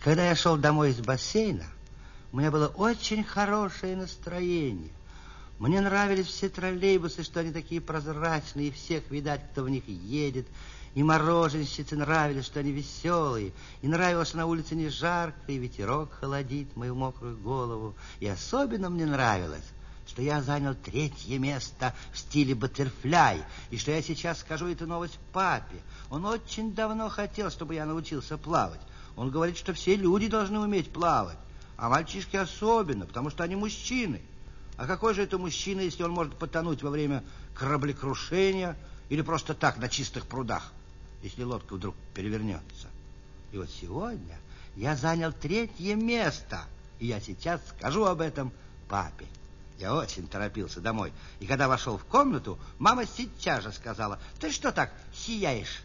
Когда я шел домой из бассейна, у меня было очень хорошее настроение. Мне нравились все троллейбусы, что они такие прозрачные, и всех видать, кто в них едет. И мороженщицы нравились, что они веселые. И нравилось, что на улице не жарко, и ветерок холодит мою мокрую голову. И особенно мне нравилось, что я занял третье место в стиле баттерфляй, и что я сейчас скажу эту новость папе. Он очень давно хотел, чтобы я научился плавать. Он говорит, что все люди должны уметь плавать, а мальчишки особенно, потому что они мужчины. А какой же это мужчина, если он может потонуть во время кораблекрушения или просто так на чистых прудах, если лодка вдруг перевернется? И вот сегодня я занял третье место, и я сейчас скажу об этом папе. Я очень торопился домой. И когда вошел в комнату, мама сейчас же сказала, ты что так сияешь?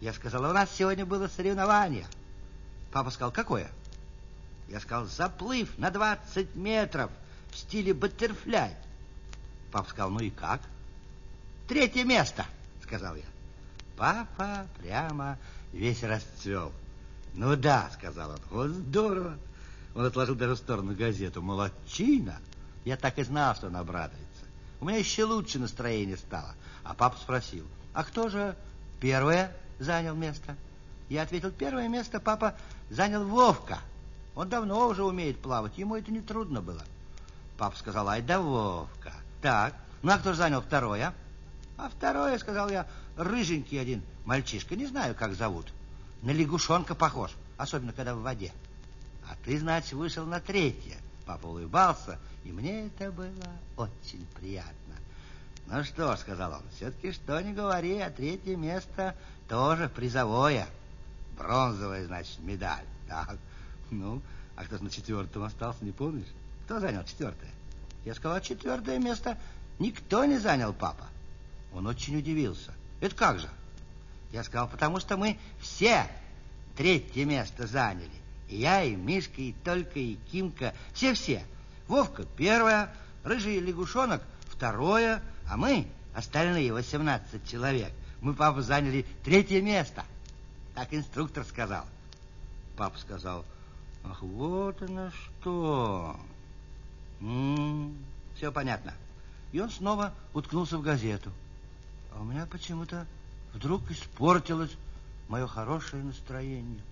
Я сказал, у нас сегодня было соревнование. Папа сказал, какое? Я сказал, заплыв на 20 метров в стиле баттерфляй. Папа сказал, ну и как? Третье место, сказал я. Папа прямо весь расцвел. Ну да, сказал он, вот здорово. Он отложил даже в сторону газету. Молодчина. Я так и знал, что он обрадуется. У меня еще лучше настроение стало. А папа спросил, а кто же первое занял место? Я ответил, первое место папа занял Вовка. Он давно уже умеет плавать, ему это не трудно было. Папа сказал, ай да Вовка. Так, ну а кто занял второе? А второе, сказал я, рыженький один мальчишка, не знаю, как зовут. На лягушонка похож, особенно когда в воде. А ты, значит, вышел на третье. Папа улыбался, и мне это было очень приятно. Ну что сказал он, все-таки что не говори, а третье место тоже призовое. Бронзовая, значит, медаль. Так, ну, а кто на четвертом остался, не помнишь? Кто занял четвертое? Я сказал, четвертое место никто не занял, папа. Он очень удивился. Это как же? Я сказал, потому что мы все третье место заняли. И я, и Мишка, и Только, и Кимка, все-все. Вовка первое, Рыжий лягушонок второе, а мы, остальные 18 человек, мы, папа, заняли третье место. Так инструктор сказал. Папа сказал, ах, вот оно что. -м -м, все понятно. И он снова уткнулся в газету. А у меня почему-то вдруг испортилось мое хорошее настроение.